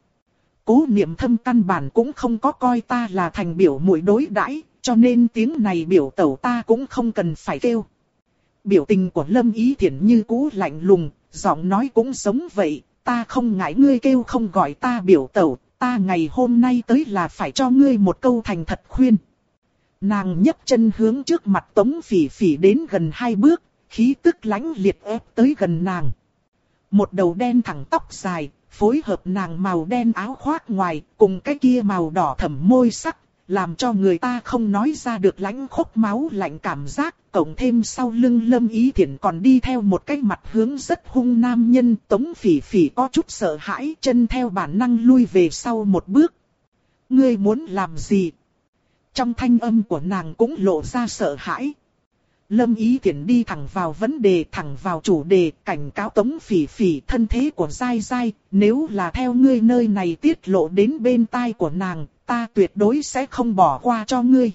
cố niệm thâm căn bản cũng không có coi ta là thành biểu mũi đối đãi, cho nên tiếng này biểu tẩu ta cũng không cần phải kêu. Biểu tình của Lâm Ý Thiển như cũ lạnh lùng, giọng nói cũng giống vậy, ta không ngại ngươi kêu không gọi ta biểu tẩu, ta ngày hôm nay tới là phải cho ngươi một câu thành thật khuyên. Nàng nhấc chân hướng trước mặt tống phỉ phỉ đến gần hai bước, khí tức lãnh liệt ép tới gần nàng. Một đầu đen thẳng tóc dài, phối hợp nàng màu đen áo khoác ngoài, cùng cái kia màu đỏ thẫm môi sắc, làm cho người ta không nói ra được lãnh khốc máu lạnh cảm giác, cộng thêm sau lưng lâm ý thiện còn đi theo một cái mặt hướng rất hung nam nhân, tống phỉ phỉ có chút sợ hãi, chân theo bản năng lui về sau một bước. Ngươi muốn làm gì? Trong thanh âm của nàng cũng lộ ra sợ hãi. Lâm Ý Thiển đi thẳng vào vấn đề, thẳng vào chủ đề, cảnh cáo Tống Phỉ Phỉ thân thế của giai giai. nếu là theo ngươi nơi này tiết lộ đến bên tai của nàng, ta tuyệt đối sẽ không bỏ qua cho ngươi.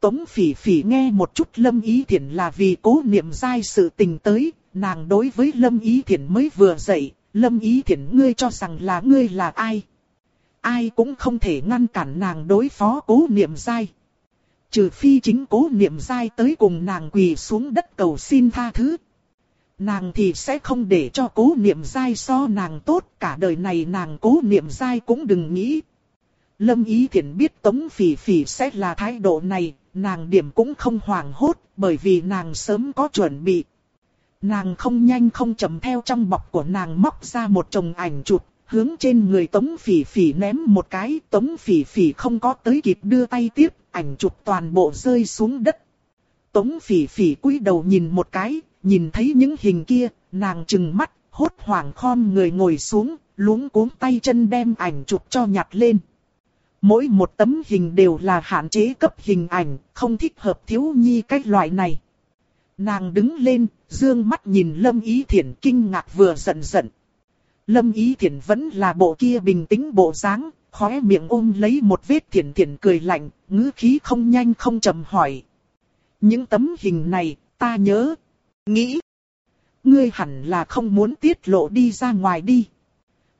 Tống Phỉ Phỉ nghe một chút Lâm Ý Thiển là vì cố niệm giai sự tình tới, nàng đối với Lâm Ý Thiển mới vừa dậy, Lâm Ý Thiển ngươi cho rằng là ngươi là ai? Ai cũng không thể ngăn cản nàng đối phó cố niệm giai. Trừ phi chính cố niệm dai tới cùng nàng quỳ xuống đất cầu xin tha thứ. Nàng thì sẽ không để cho cố niệm dai so nàng tốt, cả đời này nàng cố niệm dai cũng đừng nghĩ. Lâm Ý Thiển biết Tống Phỉ Phỉ sẽ là thái độ này, nàng điểm cũng không hoảng hốt, bởi vì nàng sớm có chuẩn bị. Nàng không nhanh không chậm theo trong bọc của nàng móc ra một chồng ảnh chụp, hướng trên người Tống Phỉ Phỉ ném một cái, Tống Phỉ Phỉ không có tới kịp đưa tay tiếp, ảnh chụp toàn bộ rơi xuống đất. Tống Phỉ Phỉ cúi đầu nhìn một cái, nhìn thấy những hình kia, nàng trừng mắt, hốt hoảng khom người ngồi xuống, luống cuống tay chân đem ảnh chụp cho nhặt lên. Mỗi một tấm hình đều là hạn chế cấp hình ảnh, không thích hợp thiếu nhi cách loại này. Nàng đứng lên, dương mắt nhìn Lâm Ý Thiển kinh ngạc vừa giận giận. Lâm Ý Thiển vẫn là bộ kia bình tĩnh bộ dáng, khóe miệng ôm lấy một vết thiển thiển cười lạnh, ngữ khí không nhanh không chậm hỏi. Những tấm hình này, ta nhớ, nghĩ. Ngươi hẳn là không muốn tiết lộ đi ra ngoài đi.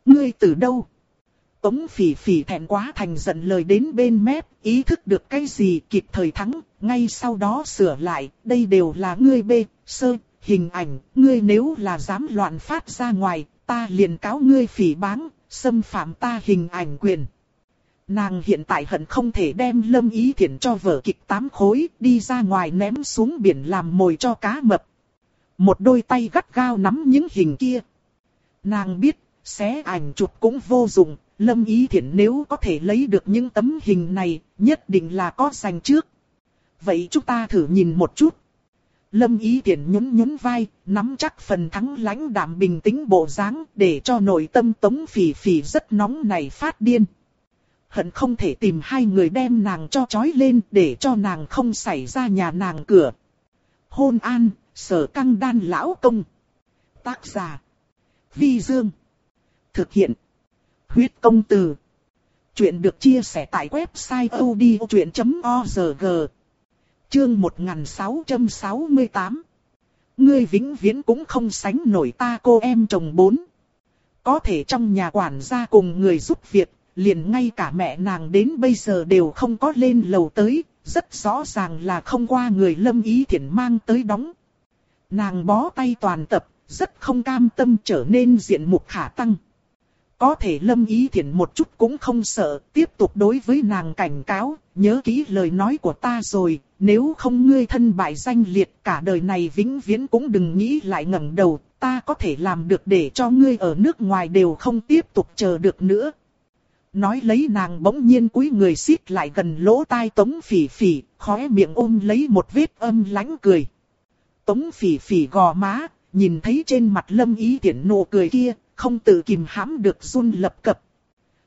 Ngươi từ đâu? Tống phỉ phỉ thẹn quá thành giận lời đến bên mép, ý thức được cái gì kịp thời thắng, ngay sau đó sửa lại, đây đều là ngươi bê, sơ, hình ảnh, ngươi nếu là dám loạn phát ra ngoài, ta liền cáo ngươi phỉ báng, xâm phạm ta hình ảnh quyền. Nàng hiện tại hận không thể đem lâm ý thiện cho vở kịch tám khối, đi ra ngoài ném xuống biển làm mồi cho cá mập. Một đôi tay gắt gao nắm những hình kia. Nàng biết, xé ảnh chụp cũng vô dụng, lâm ý thiện nếu có thể lấy được những tấm hình này, nhất định là có dành trước. Vậy chúng ta thử nhìn một chút. Lâm ý tiện nhún nhún vai, nắm chắc phần thắng lãnh đạm bình tĩnh bộ dáng để cho nội tâm tống phỉ phỉ rất nóng này phát điên. Hận không thể tìm hai người đem nàng cho chói lên để cho nàng không xảy ra nhà nàng cửa. Hôn an, sở căng đan lão công. Tác giả. Vi Dương. Thực hiện. Huyết công từ. Chuyện được chia sẻ tại website odchuyện.org. Chương 1668 Ngươi vĩnh viễn cũng không sánh nổi ta cô em chồng bốn. Có thể trong nhà quản gia cùng người giúp việc, liền ngay cả mẹ nàng đến bây giờ đều không có lên lầu tới, rất rõ ràng là không qua người lâm ý thiện mang tới đóng. Nàng bó tay toàn tập, rất không cam tâm trở nên diện mục khả tăng. Có thể lâm ý thiện một chút cũng không sợ, tiếp tục đối với nàng cảnh cáo, nhớ kỹ lời nói của ta rồi, nếu không ngươi thân bại danh liệt cả đời này vĩnh viễn cũng đừng nghĩ lại ngẩng đầu, ta có thể làm được để cho ngươi ở nước ngoài đều không tiếp tục chờ được nữa. Nói lấy nàng bỗng nhiên cúi người xít lại gần lỗ tai tống phỉ phỉ, khóe miệng ôm lấy một vết âm lãnh cười. Tống phỉ phỉ gò má, nhìn thấy trên mặt lâm ý tiện nụ cười kia, không tự kìm hãm được run lập cập.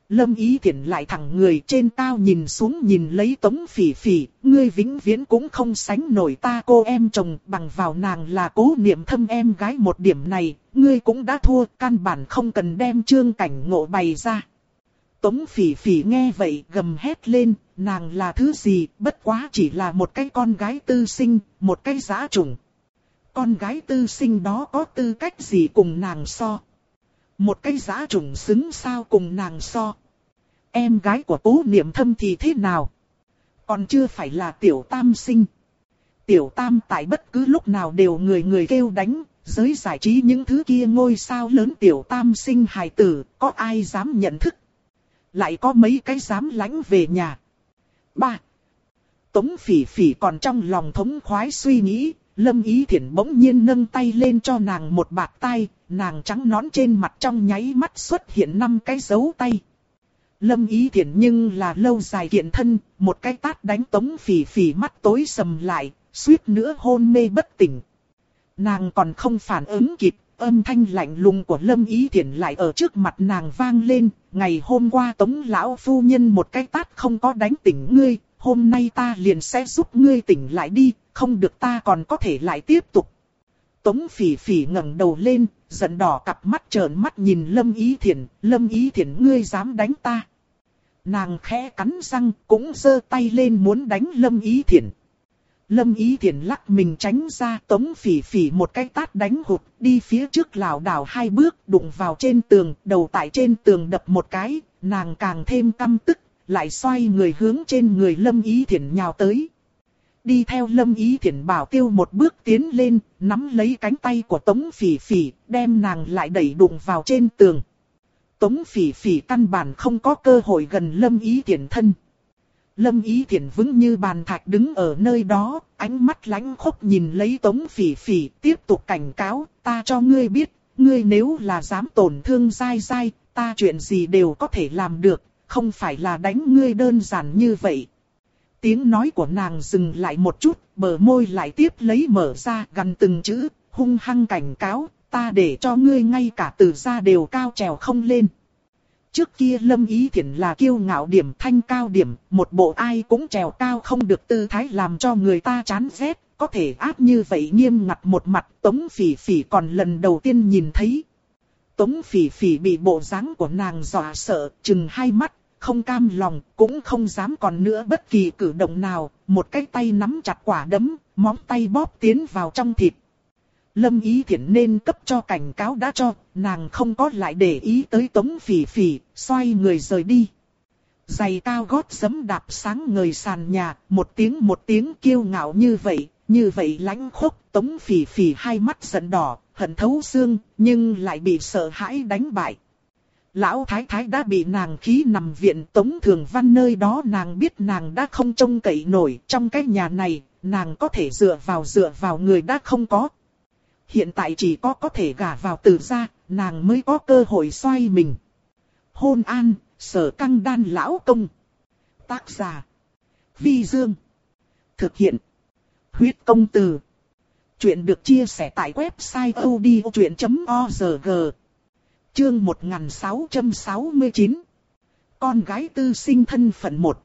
Lâm ý Thiển lại thẳng người trên tao nhìn xuống nhìn lấy tống phỉ phỉ, ngươi vĩnh viễn cũng không sánh nổi ta cô em chồng bằng vào nàng là cố niệm thâm em gái một điểm này, ngươi cũng đã thua, căn bản không cần đem trương cảnh ngộ bày ra. Tống phỉ phỉ nghe vậy gầm hét lên, nàng là thứ gì, bất quá chỉ là một cái con gái tư sinh, một cái giá trùng. Con gái tư sinh đó có tư cách gì cùng nàng so? Một cái giá trùng xứng sao cùng nàng so? Em gái của cố niệm thâm thì thế nào? Còn chưa phải là tiểu tam sinh. Tiểu tam tại bất cứ lúc nào đều người người kêu đánh, giới giải trí những thứ kia ngôi sao lớn tiểu tam sinh hài tử, có ai dám nhận thức? Lại có mấy cái dám lánh về nhà. ba Tống phỉ phỉ còn trong lòng thống khoái suy nghĩ, Lâm Ý Thiển bỗng nhiên nâng tay lên cho nàng một bạc tay, nàng trắng nón trên mặt trong nháy mắt xuất hiện năm cái dấu tay. Lâm Ý Thiển nhưng là lâu dài kiện thân, một cái tát đánh tống phỉ phỉ mắt tối sầm lại, suýt nữa hôn mê bất tỉnh. Nàng còn không phản ứng kịp, âm thanh lạnh lùng của Lâm Ý Thiển lại ở trước mặt nàng vang lên, ngày hôm qua tống lão phu nhân một cái tát không có đánh tỉnh ngươi, hôm nay ta liền sẽ giúp ngươi tỉnh lại đi, không được ta còn có thể lại tiếp tục. Tống phỉ phỉ ngẩng đầu lên, giận đỏ cặp mắt trợn mắt nhìn Lâm Ý Thiển, Lâm Ý Thiển ngươi dám đánh ta. Nàng khẽ cắn răng, cũng giơ tay lên muốn đánh Lâm Ý Thiển. Lâm Ý Thiển lắc mình tránh ra tống phỉ phỉ một cái tát đánh hụt, đi phía trước lảo đảo hai bước, đụng vào trên tường, đầu tại trên tường đập một cái, nàng càng thêm căm tức, lại xoay người hướng trên người Lâm Ý Thiển nhào tới. Đi theo Lâm Ý Thiển bảo tiêu một bước tiến lên, nắm lấy cánh tay của Tống Phỉ Phỉ, đem nàng lại đẩy đụng vào trên tường. Tống Phỉ Phỉ căn bản không có cơ hội gần Lâm Ý Thiển thân. Lâm Ý Thiển vững như bàn thạch đứng ở nơi đó, ánh mắt lánh khốc nhìn lấy Tống Phỉ Phỉ, tiếp tục cảnh cáo, ta cho ngươi biết, ngươi nếu là dám tổn thương dai dai, ta chuyện gì đều có thể làm được, không phải là đánh ngươi đơn giản như vậy. Tiếng nói của nàng dừng lại một chút, bờ môi lại tiếp lấy mở ra gần từng chữ, hung hăng cảnh cáo, ta để cho ngươi ngay cả từ ra đều cao trèo không lên. Trước kia Lâm Ý Thiển là kiêu ngạo điểm thanh cao điểm, một bộ ai cũng trèo cao không được tư thái làm cho người ta chán ghét, có thể áp như vậy nghiêm ngặt một mặt Tống Phỉ Phỉ còn lần đầu tiên nhìn thấy. Tống Phỉ Phỉ bị bộ dáng của nàng dọa sợ, chừng hai mắt, không cam lòng, cũng không dám còn nữa bất kỳ cử động nào, một cái tay nắm chặt quả đấm, móng tay bóp tiến vào trong thịt. Lâm Ý Thiển nên cấp cho cảnh cáo đã cho, nàng không có lại để ý tới tống phỉ phỉ, xoay người rời đi. Giày cao gót giấm đạp sáng người sàn nhà, một tiếng một tiếng kêu ngạo như vậy, như vậy lãnh khốc, tống phỉ phỉ hai mắt giận đỏ, hận thấu xương, nhưng lại bị sợ hãi đánh bại. Lão thái thái đã bị nàng khí nằm viện tống thường văn nơi đó nàng biết nàng đã không trông cậy nổi trong cái nhà này, nàng có thể dựa vào dựa vào người đã không có. Hiện tại chỉ có có thể gả vào từ gia, nàng mới có cơ hội xoay mình. Hôn an, sở căng đan lão công. Tác giả. Vi Dương. Thực hiện. Huyết công từ. Chuyện được chia sẻ tại website odchuyện.org. Chương 1669 Con gái tư sinh thân phận một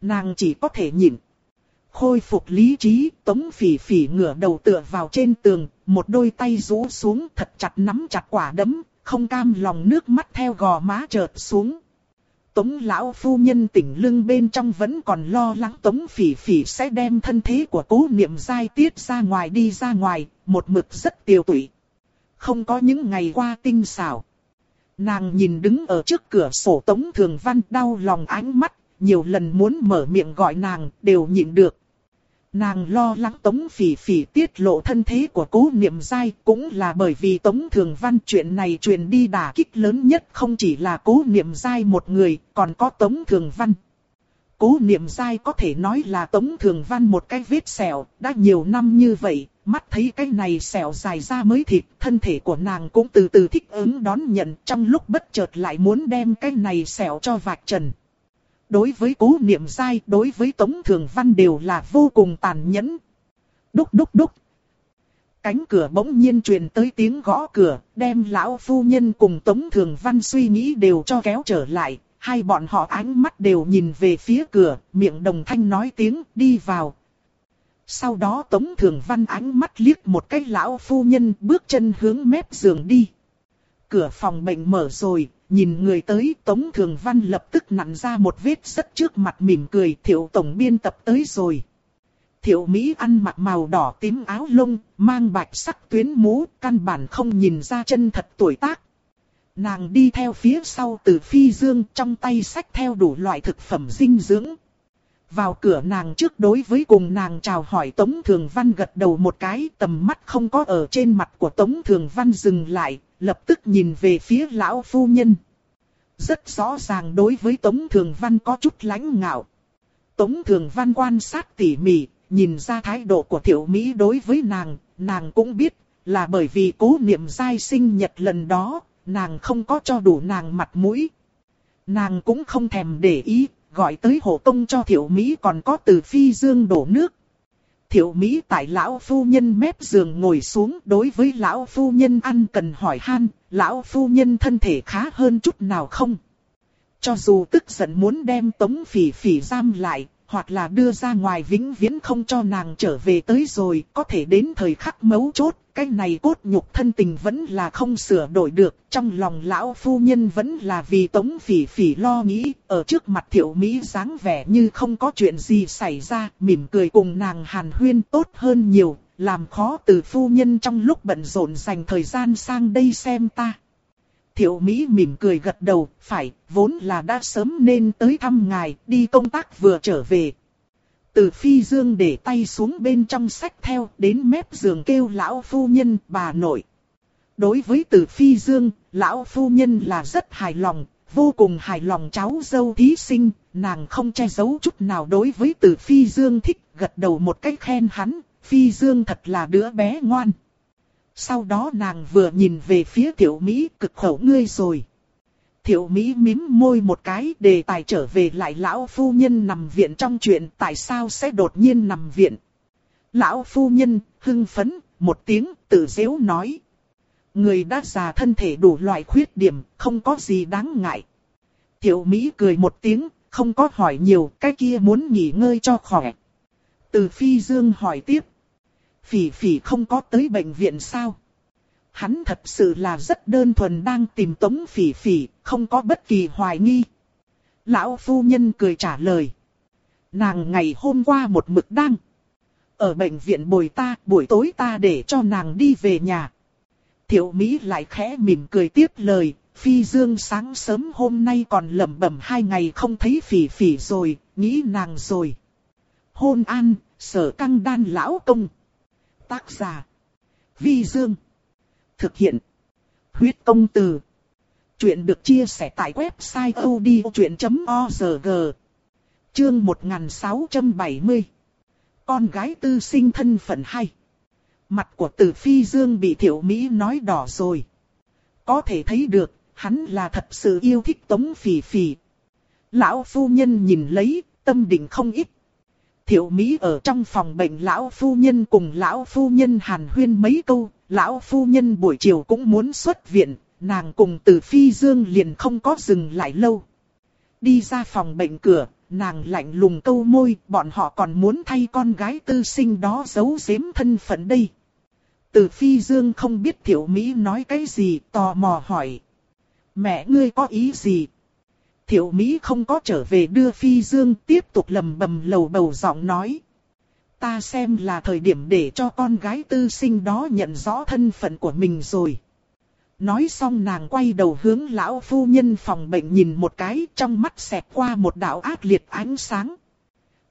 Nàng chỉ có thể nhịn. Khôi phục lý trí, tống phỉ phỉ ngửa đầu tựa vào trên tường, một đôi tay rũ xuống thật chặt nắm chặt quả đấm, không cam lòng nước mắt theo gò má chợt xuống. Tống lão phu nhân tỉnh lưng bên trong vẫn còn lo lắng tống phỉ phỉ sẽ đem thân thế của cố niệm giai tiết ra ngoài đi ra ngoài, một mực rất tiêu tụy. Không có những ngày qua tinh xảo. Nàng nhìn đứng ở trước cửa sổ Tống Thường Văn đau lòng ánh mắt, nhiều lần muốn mở miệng gọi nàng, đều nhịn được. Nàng lo lắng Tống Phỉ Phỉ tiết lộ thân thế của cố niệm giai cũng là bởi vì Tống Thường Văn chuyện này truyền đi đả kích lớn nhất không chỉ là cố niệm giai một người, còn có Tống Thường Văn. Cố niệm dai có thể nói là Tống Thường Văn một cái vết sẹo, đã nhiều năm như vậy, mắt thấy cái này sẹo dài ra mới thịt, thân thể của nàng cũng từ từ thích ứng đón nhận trong lúc bất chợt lại muốn đem cái này sẹo cho vạch trần. Đối với cố niệm dai, đối với Tống Thường Văn đều là vô cùng tàn nhẫn. Đúc đúc đúc. Cánh cửa bỗng nhiên truyền tới tiếng gõ cửa, đem lão phu nhân cùng Tống Thường Văn suy nghĩ đều cho kéo trở lại. Hai bọn họ ánh mắt đều nhìn về phía cửa, miệng đồng thanh nói tiếng đi vào, sau đó Tống Thường Văn ánh mắt liếc một cái lão phu nhân bước chân hướng mép giường đi. Cửa phòng bệnh mở rồi, nhìn người tới Tống Thường Văn lập tức nặn ra một vết rất trước mặt mỉm cười thiệu tổng biên tập tới rồi. Thiệu Mỹ ăn mặc màu đỏ tím áo lông, mang bạch sắc tuyến mũ, căn bản không nhìn ra chân thật tuổi tác. Nàng đi theo phía sau từ phi dương trong tay sách theo đủ loại thực phẩm dinh dưỡng, vào cửa nàng trước đối với cùng nàng chào hỏi Tống Thường Văn gật đầu một cái tầm mắt không có ở trên mặt của Tống Thường Văn dừng lại, lập tức nhìn về phía lão phu nhân. Rất rõ ràng đối với Tống Thường Văn có chút lãnh ngạo. Tống Thường Văn quan sát tỉ mỉ, nhìn ra thái độ của Thiệu Mỹ đối với nàng, nàng cũng biết là bởi vì cố niệm giai sinh nhật lần đó, nàng không có cho đủ nàng mặt mũi. Nàng cũng không thèm để ý, gọi tới hộ công cho Thiệu Mỹ còn có từ phi dương đổ nước. Thiệu Mỹ tại lão phu nhân mép giường ngồi xuống đối với lão phu nhân ăn cần hỏi han, lão phu nhân thân thể khá hơn chút nào không? Cho dù tức giận muốn đem tống phỉ phỉ giam lại, hoặc là đưa ra ngoài vĩnh viễn không cho nàng trở về tới rồi, có thể đến thời khắc mấu chốt, cái này cốt nhục thân tình vẫn là không sửa đổi được, trong lòng lão phu nhân vẫn là vì tống phỉ phỉ lo nghĩ, ở trước mặt thiểu Mỹ dáng vẻ như không có chuyện gì xảy ra, mỉm cười cùng nàng hàn huyên tốt hơn nhiều, làm khó từ phu nhân trong lúc bận rộn dành thời gian sang đây xem ta. Thiệu Mỹ mỉm cười gật đầu, phải, vốn là đã sớm nên tới thăm ngài, đi công tác vừa trở về. Từ phi dương để tay xuống bên trong sách theo, đến mép giường kêu lão phu nhân, bà nội. Đối với từ phi dương, lão phu nhân là rất hài lòng, vô cùng hài lòng cháu dâu thí sinh, nàng không che giấu chút nào đối với từ phi dương thích, gật đầu một cách khen hắn, phi dương thật là đứa bé ngoan. Sau đó nàng vừa nhìn về phía tiểu Mỹ cực khẩu ngươi rồi thiệu Mỹ mím môi một cái đề tài trở về lại lão phu nhân nằm viện trong chuyện tại sao sẽ đột nhiên nằm viện. Lão phu nhân, hưng phấn, một tiếng, tự dễu nói. Người đã già thân thể đủ loại khuyết điểm, không có gì đáng ngại. thiệu Mỹ cười một tiếng, không có hỏi nhiều, cái kia muốn nghỉ ngơi cho khỏe. Từ phi dương hỏi tiếp. Phỉ phỉ không có tới bệnh viện sao? Hắn thật sự là rất đơn thuần đang tìm tống phỉ phỉ, không có bất kỳ hoài nghi. Lão phu nhân cười trả lời. Nàng ngày hôm qua một mực đang. Ở bệnh viện bồi ta, buổi tối ta để cho nàng đi về nhà. Thiệu Mỹ lại khẽ mỉm cười tiếp lời, Phi Dương sáng sớm hôm nay còn lẩm bẩm hai ngày không thấy phỉ phỉ rồi, nghĩ nàng rồi. Hôn an, sở căng đan lão công. Tác giả. Vi Dương. Thực hiện. Huyết công từ. Chuyện được chia sẻ tại website odchuyện.org. Chương 1670. Con gái tư sinh thân phận hay. Mặt của tử phi dương bị thiểu Mỹ nói đỏ rồi. Có thể thấy được, hắn là thật sự yêu thích tống phỉ phỉ. Lão phu nhân nhìn lấy, tâm định không ít Thiệu Mỹ ở trong phòng bệnh lão phu nhân cùng lão phu nhân hàn huyên mấy câu, lão phu nhân buổi chiều cũng muốn xuất viện, nàng cùng từ phi dương liền không có dừng lại lâu. Đi ra phòng bệnh cửa, nàng lạnh lùng câu môi, bọn họ còn muốn thay con gái tư sinh đó giấu giếm thân phận đây. Từ phi dương không biết tiểu Mỹ nói cái gì, tò mò hỏi. Mẹ ngươi có ý gì, Thiệu Mỹ không có trở về đưa Phi Dương tiếp tục lầm bầm lầu bầu giọng nói. Ta xem là thời điểm để cho con gái tư sinh đó nhận rõ thân phận của mình rồi. Nói xong nàng quay đầu hướng lão phu nhân phòng bệnh nhìn một cái trong mắt xẹt qua một đạo ác liệt ánh sáng.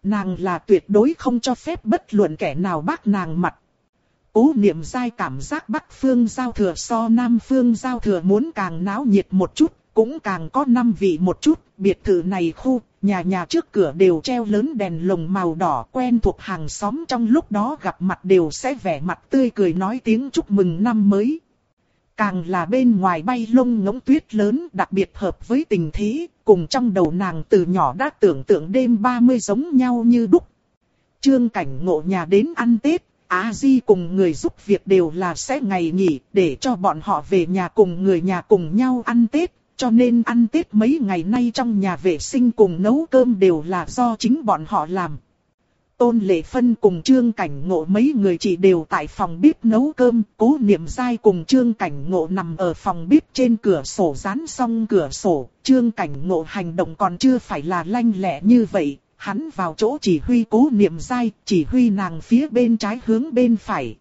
Nàng là tuyệt đối không cho phép bất luận kẻ nào bác nàng mặt. Cố niệm dai cảm giác Bắc Phương giao thừa so Nam Phương giao thừa muốn càng náo nhiệt một chút, cũng càng có năm vị một chút, biệt thự này khu, nhà nhà trước cửa đều treo lớn đèn lồng màu đỏ quen thuộc hàng xóm trong lúc đó gặp mặt đều sẽ vẻ mặt tươi cười nói tiếng chúc mừng năm mới. Càng là bên ngoài bay lông ngỗng tuyết lớn đặc biệt hợp với tình thế, cùng trong đầu nàng từ nhỏ đã tưởng tượng đêm 30 giống nhau như đúc. Trương cảnh ngộ nhà đến ăn Tết, Á Di cùng người giúp việc đều là sẽ ngày nghỉ để cho bọn họ về nhà cùng người nhà cùng nhau ăn Tết, cho nên ăn Tết mấy ngày nay trong nhà vệ sinh cùng nấu cơm đều là do chính bọn họ làm. Tôn Lệ Phân cùng Trương Cảnh Ngộ mấy người chỉ đều tại phòng bếp nấu cơm, cố niệm dai cùng Trương Cảnh Ngộ nằm ở phòng bếp trên cửa sổ dán xong cửa sổ, Trương Cảnh Ngộ hành động còn chưa phải là lanh lẹ như vậy, hắn vào chỗ chỉ huy cố niệm dai, chỉ huy nàng phía bên trái hướng bên phải.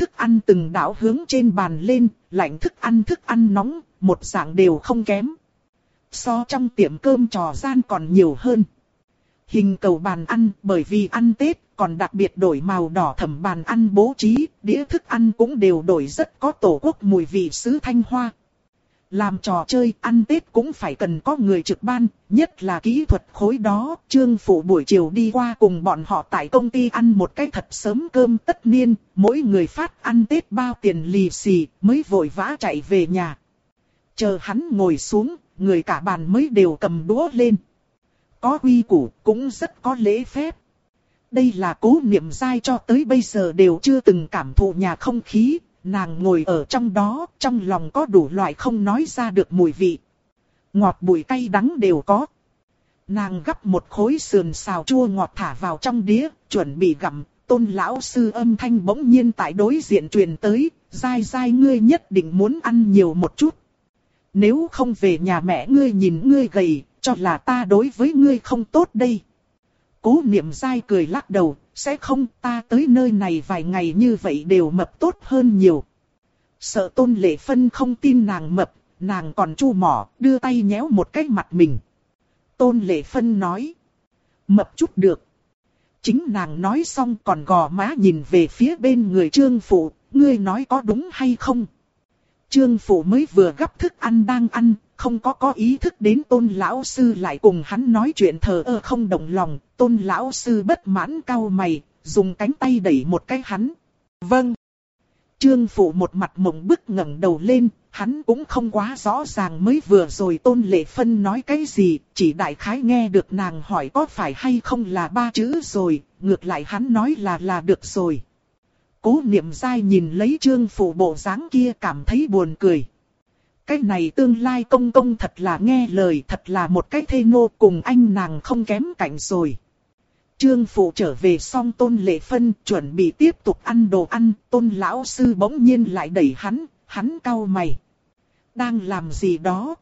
Thức ăn từng đảo hướng trên bàn lên, lạnh thức ăn thức ăn nóng, một dạng đều không kém. So trong tiệm cơm trò gian còn nhiều hơn. Hình cầu bàn ăn bởi vì ăn Tết còn đặc biệt đổi màu đỏ thẩm bàn ăn bố trí, đĩa thức ăn cũng đều đổi rất có tổ quốc mùi vị sứ thanh hoa. Làm trò chơi ăn Tết cũng phải cần có người trực ban, nhất là kỹ thuật khối đó. Trương Phụ buổi chiều đi qua cùng bọn họ tại công ty ăn một cái thật sớm cơm tất niên, mỗi người phát ăn Tết bao tiền lì xì, mới vội vã chạy về nhà. Chờ hắn ngồi xuống, người cả bàn mới đều cầm đũa lên. Có quy củ, cũng rất có lễ phép. Đây là cố niệm dai cho tới bây giờ đều chưa từng cảm thụ nhà không khí, nàng ngồi ở trong đó, trong lòng có đủ loại không nói ra được mùi vị. Ngọt bùi cay đắng đều có. Nàng gắp một khối sườn xào chua ngọt thả vào trong đĩa, chuẩn bị gặm, tôn lão sư âm thanh bỗng nhiên tại đối diện truyền tới, dai dai ngươi nhất định muốn ăn nhiều một chút. Nếu không về nhà mẹ ngươi nhìn ngươi gầy, cho là ta đối với ngươi không tốt đây. Cố niệm dai cười lắc đầu, sẽ không ta tới nơi này vài ngày như vậy đều mập tốt hơn nhiều. Sợ tôn lệ phân không tin nàng mập, nàng còn chu mỏ, đưa tay nhéo một cái mặt mình. Tôn lệ phân nói, mập chút được. Chính nàng nói xong còn gò má nhìn về phía bên người trương phụ, ngươi nói có đúng hay không? Trương phụ mới vừa gấp thức ăn đang ăn, không có có ý thức đến tôn lão sư lại cùng hắn nói chuyện thờ ơ không đồng lòng, tôn lão sư bất mãn cau mày, dùng cánh tay đẩy một cái hắn. Vâng. Trương phụ một mặt mộng bức ngẩng đầu lên, hắn cũng không quá rõ ràng mới vừa rồi tôn lệ phân nói cái gì, chỉ đại khái nghe được nàng hỏi có phải hay không là ba chữ rồi, ngược lại hắn nói là là được rồi. Cố niệm dai nhìn lấy trương phụ bộ dáng kia cảm thấy buồn cười. Cái này tương lai công công thật là nghe lời thật là một cái thê nô cùng anh nàng không kém cạnh rồi. Trương phụ trở về xong tôn lệ phân chuẩn bị tiếp tục ăn đồ ăn, tôn lão sư bỗng nhiên lại đẩy hắn, hắn cau mày. Đang làm gì đó?